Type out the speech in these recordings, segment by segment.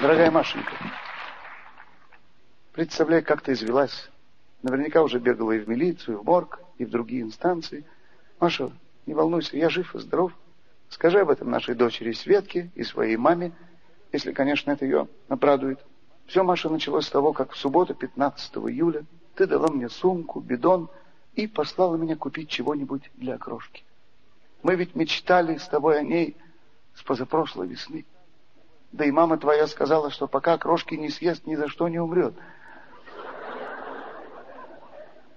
Дорогая Машенька, представляй, как ты извелась. Наверняка уже бегала и в милицию, и в морг, и в другие инстанции. Маша, не волнуйся, я жив и здоров. Скажи об этом нашей дочери Светке и своей маме, если, конечно, это ее обрадует. Все, Маша, началось с того, как в субботу, 15 июля, ты дала мне сумку, бидон и послала меня купить чего-нибудь для окрошки. Мы ведь мечтали с тобой о ней с позапрошлой весны. Да и мама твоя сказала, что пока крошки не съест, ни за что не умрет.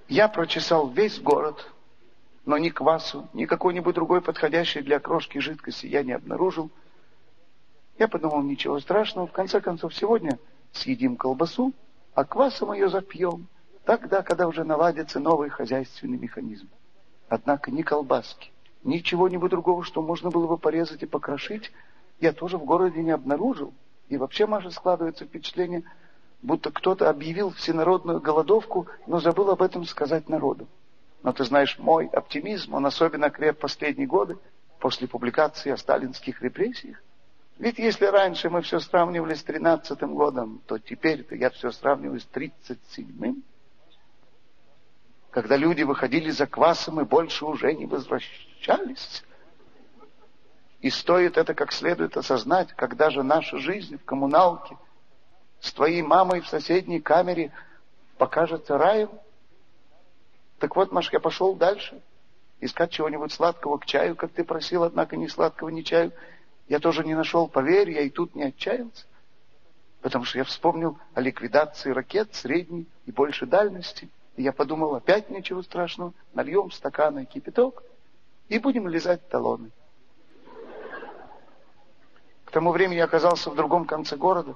Я прочесал весь город, но ни квасу, ни какой-нибудь другой подходящей для крошки жидкости я не обнаружил. Я подумал, ничего страшного. В конце концов, сегодня съедим колбасу, а квасом ее запьем. Тогда, когда уже наладится новый хозяйственный механизм. Однако ни колбаски, ни чего-нибудь другого, что можно было бы порезать и покрошить, я тоже в городе не обнаружил. И вообще, Маша, складывается впечатление, будто кто-то объявил всенародную голодовку, но забыл об этом сказать народу. Но ты знаешь, мой оптимизм, он особенно креп последние годы, после публикации о сталинских репрессиях. Ведь если раньше мы все сравнивали с тринадцатым годом, то теперь-то я все сравниваю с тридцать седьмым. Когда люди выходили за квасом и больше уже не возвращались. И стоит это как следует осознать, когда же наша жизнь в коммуналке с твоей мамой в соседней камере покажется раем. Так вот, Маш, я пошел дальше. Искать чего-нибудь сладкого к чаю, как ты просил, однако ни сладкого, ни чаю. Я тоже не нашел, поверь, я и тут не отчаялся. Потому что я вспомнил о ликвидации ракет средней и большей дальности. И я подумал, опять ничего страшного, нальем стаканы кипяток и будем лизать талоны. К тому времени я оказался в другом конце города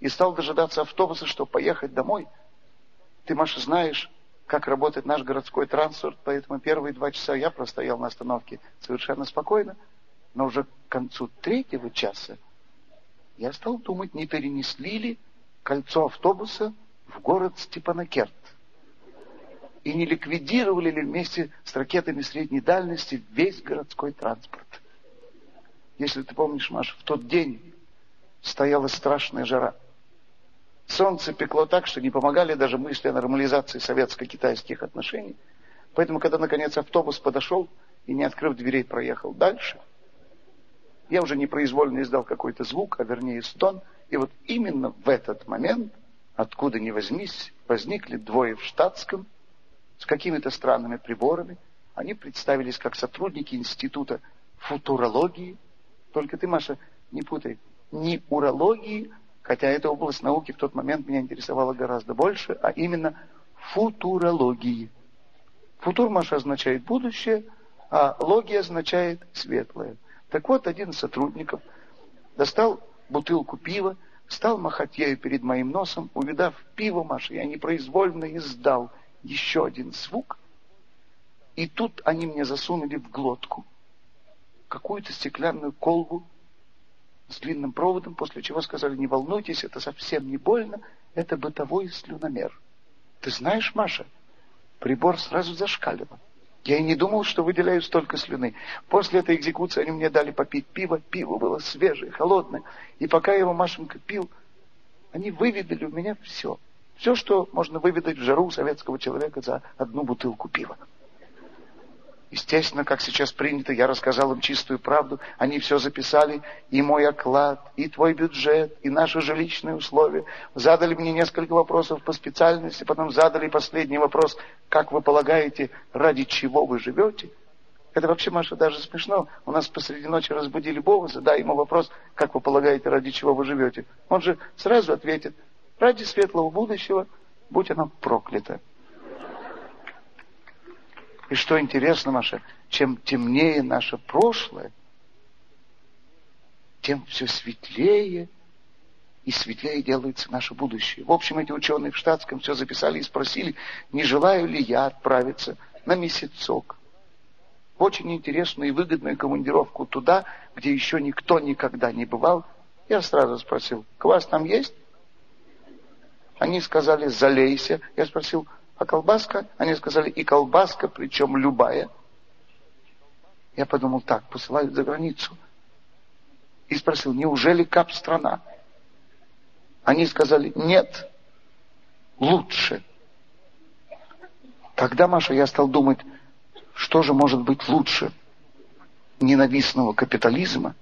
и стал дожидаться автобуса, чтобы поехать домой. Ты, Маша, знаешь, как работает наш городской транспорт, поэтому первые два часа я простоял на остановке совершенно спокойно, но уже к концу третьего часа я стал думать, не перенесли ли кольцо автобуса в город Степанакерт и не ликвидировали ли вместе с ракетами средней дальности весь городской транспорт. Если ты помнишь, Маша, в тот день стояла страшная жара. Солнце пекло так, что не помогали даже мысли о нормализации советско-китайских отношений. Поэтому, когда, наконец, автобус подошел и, не открыв дверей, проехал дальше, я уже непроизвольно издал какой-то звук, а вернее стон. И вот именно в этот момент, откуда ни возьмись, возникли двое в штатском, с какими-то странными приборами. Они представились как сотрудники Института футурологии. Только ты, Маша, не путай. Не урологии, хотя эта область науки в тот момент меня интересовала гораздо больше, а именно футурологии. Футур, Маша, означает будущее, а логия означает светлое. Так вот, один из сотрудников достал бутылку пива, стал махать ею перед моим носом, увидав пиво, Маша, я непроизвольно издал еще один звук, и тут они мне засунули в глотку какую-то стеклянную колбу с длинным проводом, после чего сказали, не волнуйтесь, это совсем не больно, это бытовой слюномер. Ты знаешь, Маша, прибор сразу зашкаливал. Я и не думал, что выделяю столько слюны. После этой экзекуции они мне дали попить пиво. Пиво было свежее, холодное. И пока я его, Машенька, пил, они выведали у меня все. Все, что можно выведать в жару советского человека за одну бутылку пива. Естественно, как сейчас принято, я рассказал им чистую правду. Они все записали, и мой оклад, и твой бюджет, и наши жилищные условия. Задали мне несколько вопросов по специальности, потом задали последний вопрос, как вы полагаете, ради чего вы живете? Это вообще, Маша, даже смешно. У нас посреди ночи разбудили Бога, задая ему вопрос, как вы полагаете, ради чего вы живете. Он же сразу ответит, ради светлого будущего, будь оно проклято. И что интересно, Маша, чем темнее наше прошлое, тем все светлее и светлее делается наше будущее. В общем, эти ученые в штатском все записали и спросили, не желаю ли я отправиться на месяцок в очень интересную и выгодную командировку туда, где еще никто никогда не бывал. Я сразу спросил, квас там есть? Они сказали, залейся. Я спросил, а колбаска? Они сказали, и колбаска, причем любая. Я подумал, так, посылают за границу. И спросил, неужели кап страна? Они сказали, нет, лучше. Тогда, Маша, я стал думать, что же может быть лучше ненавистного капитализма?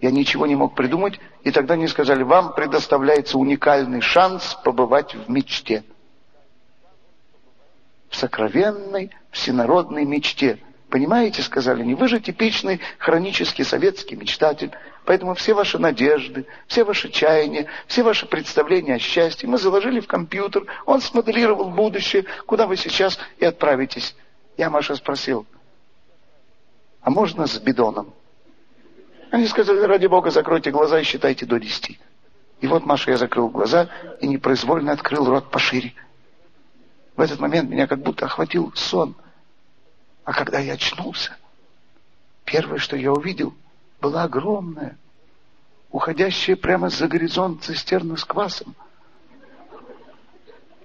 Я ничего не мог придумать, и тогда мне сказали, вам предоставляется уникальный шанс побывать в мечте. В сокровенной, всенародной мечте – Понимаете, сказали они, вы же типичный хронический советский мечтатель, поэтому все ваши надежды, все ваши чаяния, все ваши представления о счастье мы заложили в компьютер, он смоделировал будущее, куда вы сейчас и отправитесь. Я Маша спросил, а можно с бидоном? Они сказали, ради бога, закройте глаза и считайте до десяти. И вот, Маша, я закрыл глаза и непроизвольно открыл рот пошире. В этот момент меня как будто охватил сон – а когда я очнулся, первое, что я увидел, была огромная, уходящая прямо за горизонт цистерна с квасом.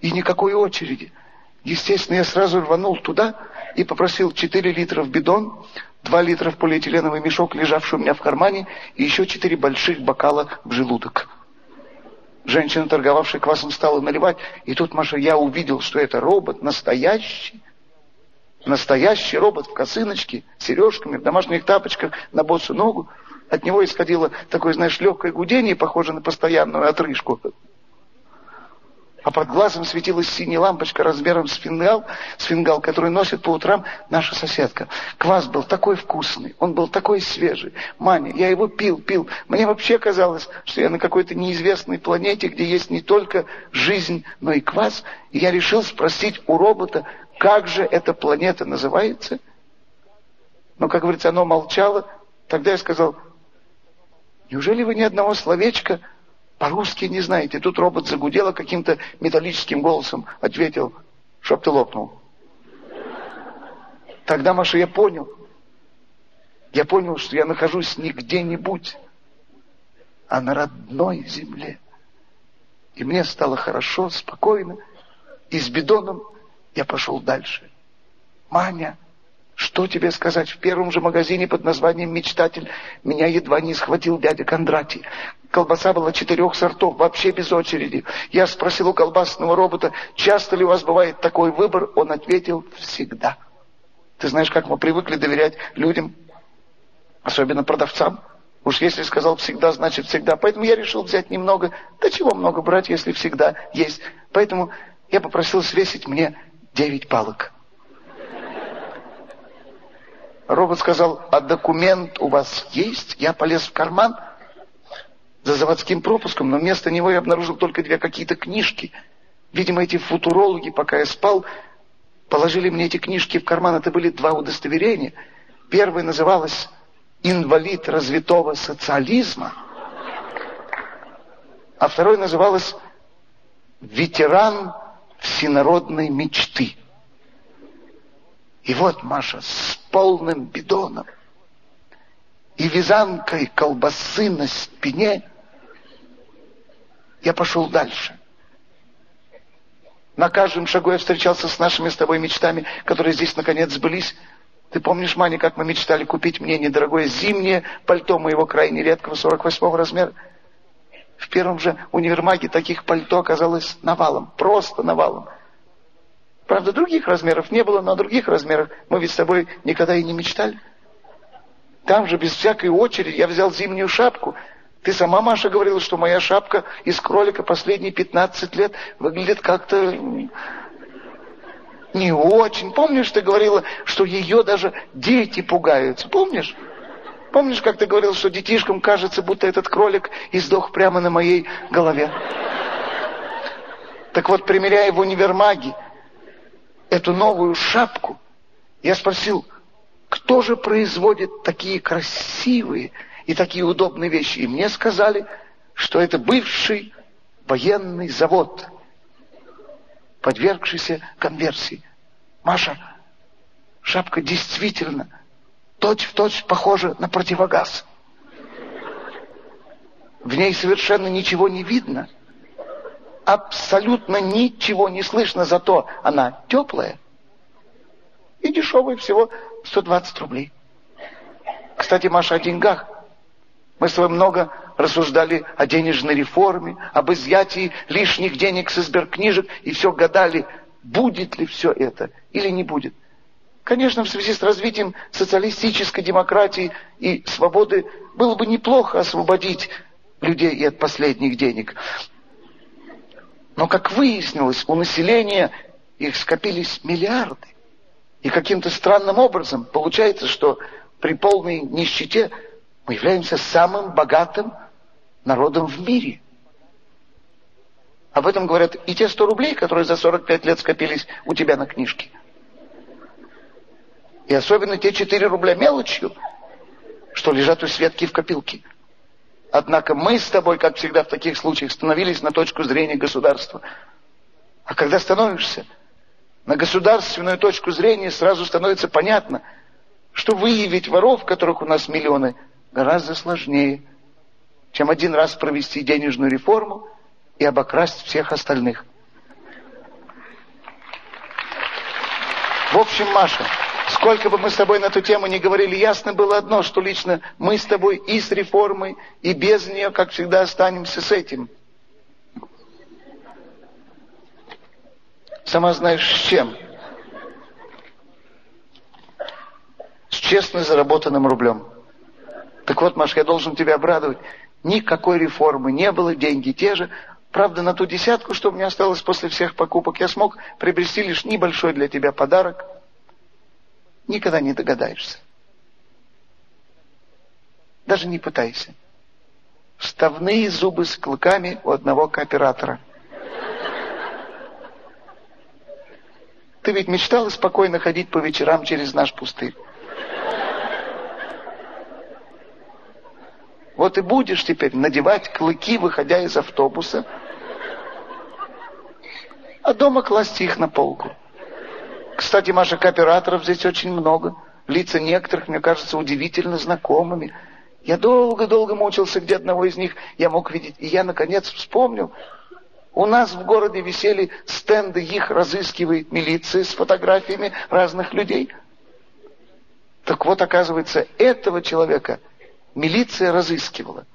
И никакой очереди. Естественно, я сразу рванул туда и попросил 4 литра в бидон, 2 литра в полиэтиленовый мешок, лежавший у меня в кармане, и еще 4 больших бокала в желудок. Женщина, торговавшая квасом, стала наливать, и тут, Маша, я увидел, что это робот настоящий, Настоящий робот в косыночке, сережками, в домашних тапочках, на босу ногу. От него исходило такое, знаешь, легкое гудение, похожее на постоянную отрыжку. А под глазом светилась синяя лампочка размером с фингал, с фингал, который носит по утрам наша соседка. Квас был такой вкусный, он был такой свежий. Маня, я его пил, пил. Мне вообще казалось, что я на какой-то неизвестной планете, где есть не только жизнь, но и квас. И я решил спросить у робота, как же эта планета называется? Но, как говорится, оно молчало. Тогда я сказал, неужели вы ни одного словечка по-русски не знаете? Тут робот загудел каким-то металлическим голосом. Ответил, чтоб ты лопнул. Тогда, Маша, я понял. Я понял, что я нахожусь не где-нибудь, а на родной земле. И мне стало хорошо, спокойно. И с бидоном я пошел дальше. Маня, что тебе сказать? В первом же магазине под названием «Мечтатель» меня едва не схватил дядя Кондратий. Колбаса была четырех сортов, вообще без очереди. Я спросил у колбасного робота, часто ли у вас бывает такой выбор? Он ответил, всегда. Ты знаешь, как мы привыкли доверять людям, особенно продавцам. Уж если сказал всегда, значит всегда. Поэтому я решил взять немного. Да чего много брать, если всегда есть. Поэтому я попросил свесить мне девять палок. Робот сказал, а документ у вас есть? Я полез в карман за заводским пропуском, но вместо него я обнаружил только две какие-то книжки. Видимо, эти футурологи, пока я спал, положили мне эти книжки в карман. Это были два удостоверения. Первое называлось «Инвалид развитого социализма», а второе называлось «Ветеран всенародной мечты. И вот Маша с полным бидоном и вязанкой колбасы на спине я пошел дальше. На каждом шагу я встречался с нашими с тобой мечтами, которые здесь наконец сбылись. Ты помнишь, Маня, как мы мечтали купить мне недорогое зимнее пальто моего крайне редкого 48 размера? В первом же универмаге таких пальто оказалось навалом, просто навалом. Правда, других размеров не было, но о других размерах мы ведь с тобой никогда и не мечтали. Там же без всякой очереди я взял зимнюю шапку. Ты сама, Маша, говорила, что моя шапка из кролика последние 15 лет выглядит как-то не очень. Помнишь, ты говорила, что ее даже дети пугаются? Помнишь? Помнишь, как ты говорил, что детишкам кажется, будто этот кролик издох прямо на моей голове? Так вот, примеряя в универмаге эту новую шапку, я спросил, кто же производит такие красивые и такие удобные вещи? И мне сказали, что это бывший военный завод, подвергшийся конверсии. Маша, шапка действительно точь-в-точь похожа на противогаз. В ней совершенно ничего не видно. Абсолютно ничего не слышно, зато она теплая и дешевая, всего 120 рублей. Кстати, Маша, о деньгах. Мы с тобой много рассуждали о денежной реформе, об изъятии лишних денег с сберкнижек и все гадали, будет ли все это или не будет. Конечно, в связи с развитием социалистической демократии и свободы было бы неплохо освободить людей и от последних денег. Но, как выяснилось, у населения их скопились миллиарды. И каким-то странным образом получается, что при полной нищете мы являемся самым богатым народом в мире. Об этом говорят и те 100 рублей, которые за 45 лет скопились у тебя на книжке. И особенно те 4 рубля мелочью, что лежат у Светки в копилке. Однако мы с тобой, как всегда в таких случаях, становились на точку зрения государства. А когда становишься на государственную точку зрения, сразу становится понятно, что выявить воров, которых у нас миллионы, гораздо сложнее, чем один раз провести денежную реформу и обокрасть всех остальных. В общем, Маша, сколько бы мы с тобой на эту тему не говорили, ясно было одно, что лично мы с тобой и с реформой, и без нее, как всегда, останемся с этим – Сама знаешь с чем? С честно заработанным рублем. Так вот, Маш, я должен тебя обрадовать. Никакой реформы не было, деньги те же. Правда, на ту десятку, что у меня осталось после всех покупок, я смог приобрести лишь небольшой для тебя подарок. Никогда не догадаешься. Даже не пытайся. Вставные зубы с клыками у одного кооператора. Ты ведь мечтала спокойно ходить по вечерам через наш пустырь. Вот и будешь теперь надевать клыки, выходя из автобуса, а дома класть их на полку. Кстати, Маша, кооператоров здесь очень много. Лица некоторых, мне кажется, удивительно знакомыми. Я долго-долго мучился, где одного из них я мог видеть. И я, наконец, вспомнил, у нас в городе висели стенды, их разыскивает милиция с фотографиями разных людей. Так вот, оказывается, этого человека милиция разыскивала.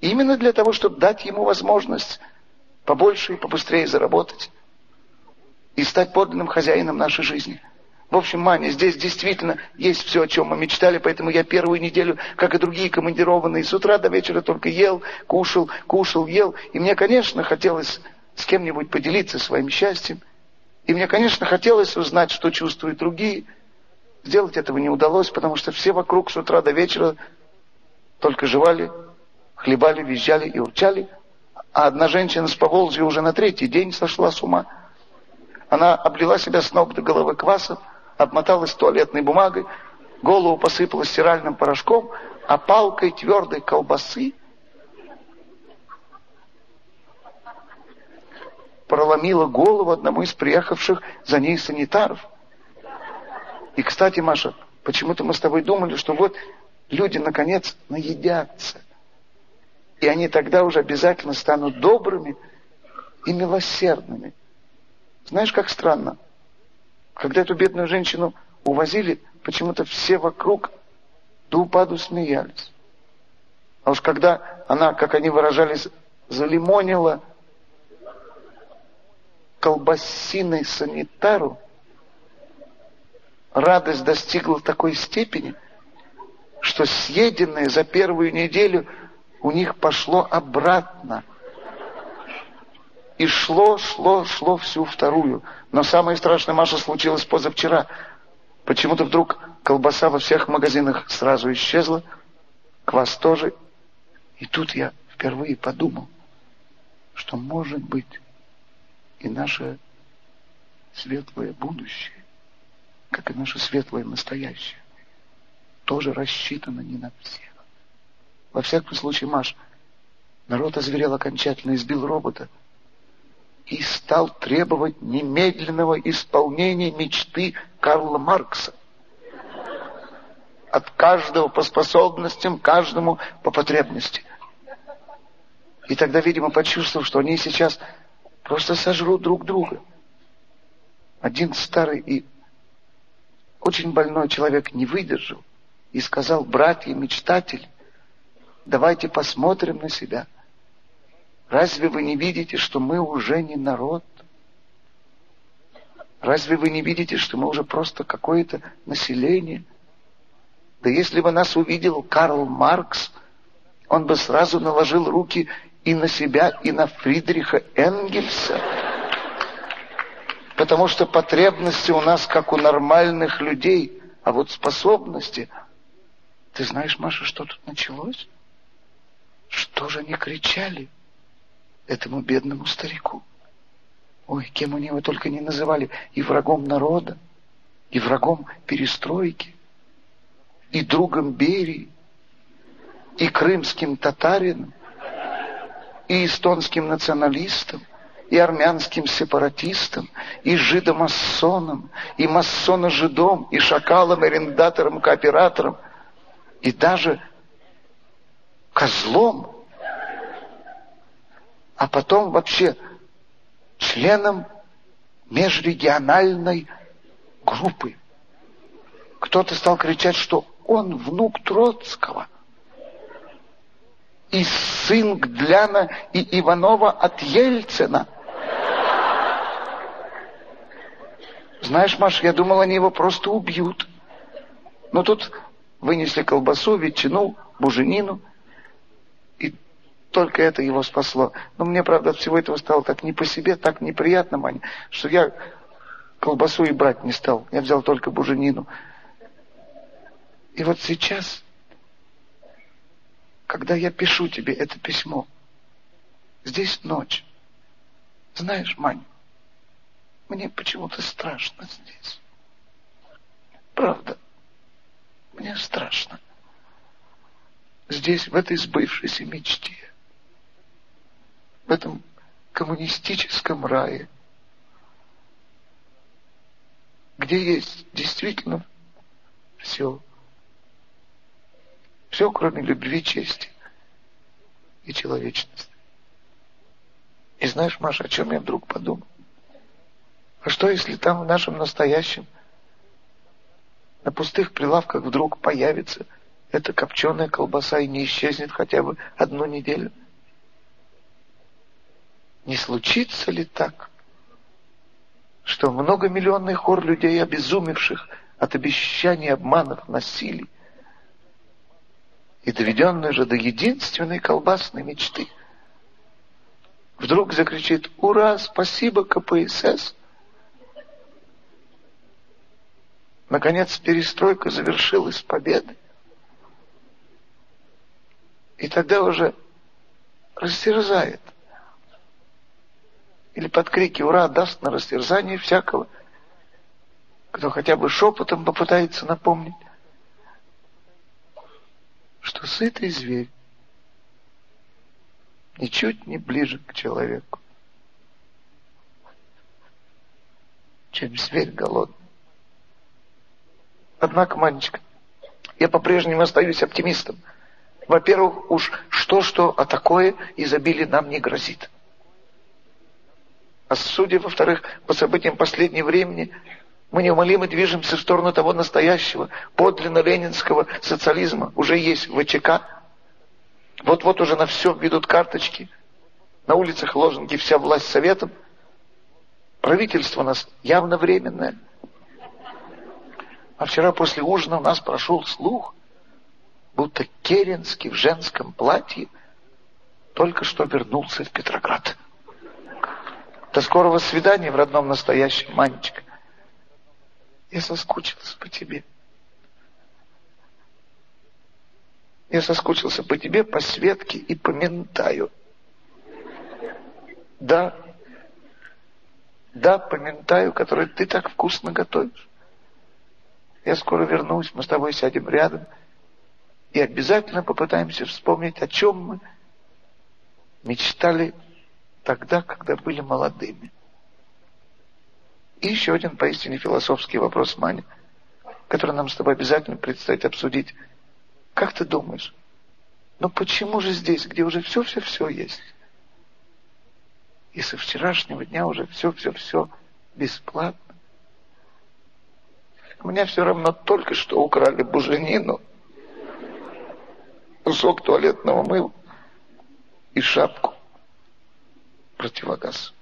Именно для того, чтобы дать ему возможность побольше и побыстрее заработать и стать подлинным хозяином нашей жизни. В общем, Маня, здесь действительно есть все, о чем мы мечтали, поэтому я первую неделю, как и другие командированные, с утра до вечера только ел, кушал, кушал, ел. И мне, конечно, хотелось с кем-нибудь поделиться своим счастьем. И мне, конечно, хотелось узнать, что чувствуют другие. Сделать этого не удалось, потому что все вокруг с утра до вечера только жевали, хлебали, визжали и урчали. А одна женщина с Поволжья уже на третий день сошла с ума. Она облила себя с ног до головы квасом, обмоталась туалетной бумагой, голову посыпала стиральным порошком, а палкой твердой колбасы проломила голову одному из приехавших за ней санитаров. И, кстати, Маша, почему-то мы с тобой думали, что вот люди, наконец, наедятся. И они тогда уже обязательно станут добрыми и милосердными. Знаешь, как странно? Когда эту бедную женщину увозили, почему-то все вокруг до упаду смеялись. А уж когда она, как они выражались, залимонила колбасиной санитару радость достигла такой степени, что съеденное за первую неделю у них пошло обратно. И шло, шло, шло всю вторую. Но самое страшное, Маша, случилось позавчера. Почему-то вдруг колбаса во всех магазинах сразу исчезла, квас тоже. И тут я впервые подумал, что, может быть, и наше светлое будущее, как и наше светлое настоящее, тоже рассчитано не на всех. Во всяком случае, Маш, народ озверел окончательно, избил робота и стал требовать немедленного исполнения мечты Карла Маркса. От каждого по способностям, каждому по потребности. И тогда, видимо, почувствовав, что они сейчас просто сожрут друг друга. Один старый и очень больной человек не выдержал и сказал, братья, мечтатель, давайте посмотрим на себя. Разве вы не видите, что мы уже не народ? Разве вы не видите, что мы уже просто какое-то население? Да если бы нас увидел Карл Маркс, он бы сразу наложил руки и на себя, и на Фридриха Энгельса. Потому что потребности у нас, как у нормальных людей, а вот способности... Ты знаешь, Маша, что тут началось? Что же они кричали этому бедному старику? Ой, кем они его только не называли, и врагом народа, и врагом перестройки, и другом Берии, и крымским татарином, и эстонским националистом, и армянским сепаратистом, и жидомассоном, и массона-жидом, и шакалом, арендатором, кооператором, и даже козлом, а потом вообще членом межрегиональной группы. Кто-то стал кричать, что он внук Троцкого. И сын Гдляна и Иванова от Ельцина. Знаешь, Маш, я думал, они его просто убьют. Но тут вынесли колбасу, ветчину, буженину. И только это его спасло. Но мне, правда, от всего этого стало так не по себе, так неприятно, Маня, что я колбасу и брать не стал. Я взял только буженину. И вот сейчас, когда я пишу тебе это письмо, здесь ночь. Знаешь, Мань, мне почему-то страшно здесь. Правда, мне страшно. Здесь, в этой сбывшейся мечте, в этом коммунистическом рае, где есть действительно все – все, кроме любви, чести и человечности. И знаешь, Маша, о чем я вдруг подумал? А что, если там в нашем настоящем на пустых прилавках вдруг появится эта копченая колбаса и не исчезнет хотя бы одну неделю? Не случится ли так, что многомиллионный хор людей, обезумевших от обещаний, обманов, насилий, и доведенный же до единственной колбасной мечты, вдруг закричит «Ура! Спасибо, КПСС!» Наконец перестройка завершилась победой. И тогда уже растерзает. Или под крики «Ура!» даст на растерзание всякого, кто хотя бы шепотом попытается напомнить что сытый зверь ничуть не ближе к человеку, чем зверь голодный. Однако, Манечка, я по-прежнему остаюсь оптимистом. Во-первых, уж что-что, а такое изобилие нам не грозит. А судя, во-вторых, по событиям последнего времени, мы неумолимо движемся в сторону того настоящего, подлинно ленинского социализма. Уже есть ВЧК. Вот-вот уже на все ведут карточки. На улицах лозунги «Вся власть советом». Правительство у нас явно временное. А вчера после ужина у нас прошел слух, будто Керенский в женском платье только что вернулся в Петроград. До скорого свидания в родном настоящем, Манечка. Я соскучился по тебе. Я соскучился по тебе, по Светке и по Ментаю. Да, да, по Ментаю, который ты так вкусно готовишь. Я скоро вернусь, мы с тобой сядем рядом и обязательно попытаемся вспомнить, о чем мы мечтали тогда, когда были молодыми. И еще один поистине философский вопрос, Маня, который нам с тобой обязательно предстоит обсудить. Как ты думаешь, ну почему же здесь, где уже все-все-все есть, и со вчерашнего дня уже все-все-все бесплатно, мне все равно только что украли буженину, кусок туалетного мыла и шапку противогаз.